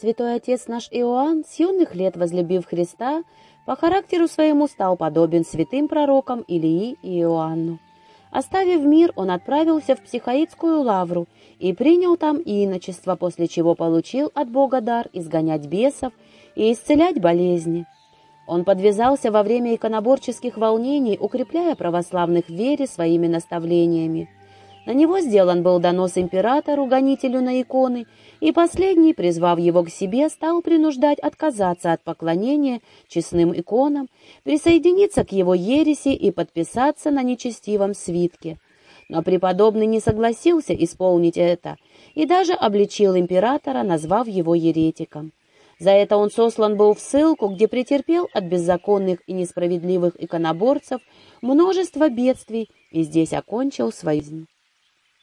Святой отец наш Иоанн, с юных лет возлюбив Христа, по характеру своему стал подобен святым пророкам Илии и Иоанну. Оставив мир, он отправился в Психаидскую лавру и принял там иночество, после чего получил от Бога дар изгонять бесов и исцелять болезни. Он подвязался во время иконоборческих волнений, укрепляя православных в вере своими наставлениями. На него сделан был донос императору, гонителю на иконы, и последний, призвав его к себе, стал принуждать отказаться от поклонения честным иконам, присоединиться к его ереси и подписаться на нечестивом свитке. Но преподобный не согласился исполнить это и даже обличил императора, назвав его еретиком. За это он сослан был в ссылку, где претерпел от беззаконных и несправедливых иконоборцев множество бедствий и здесь окончил свою жизнь.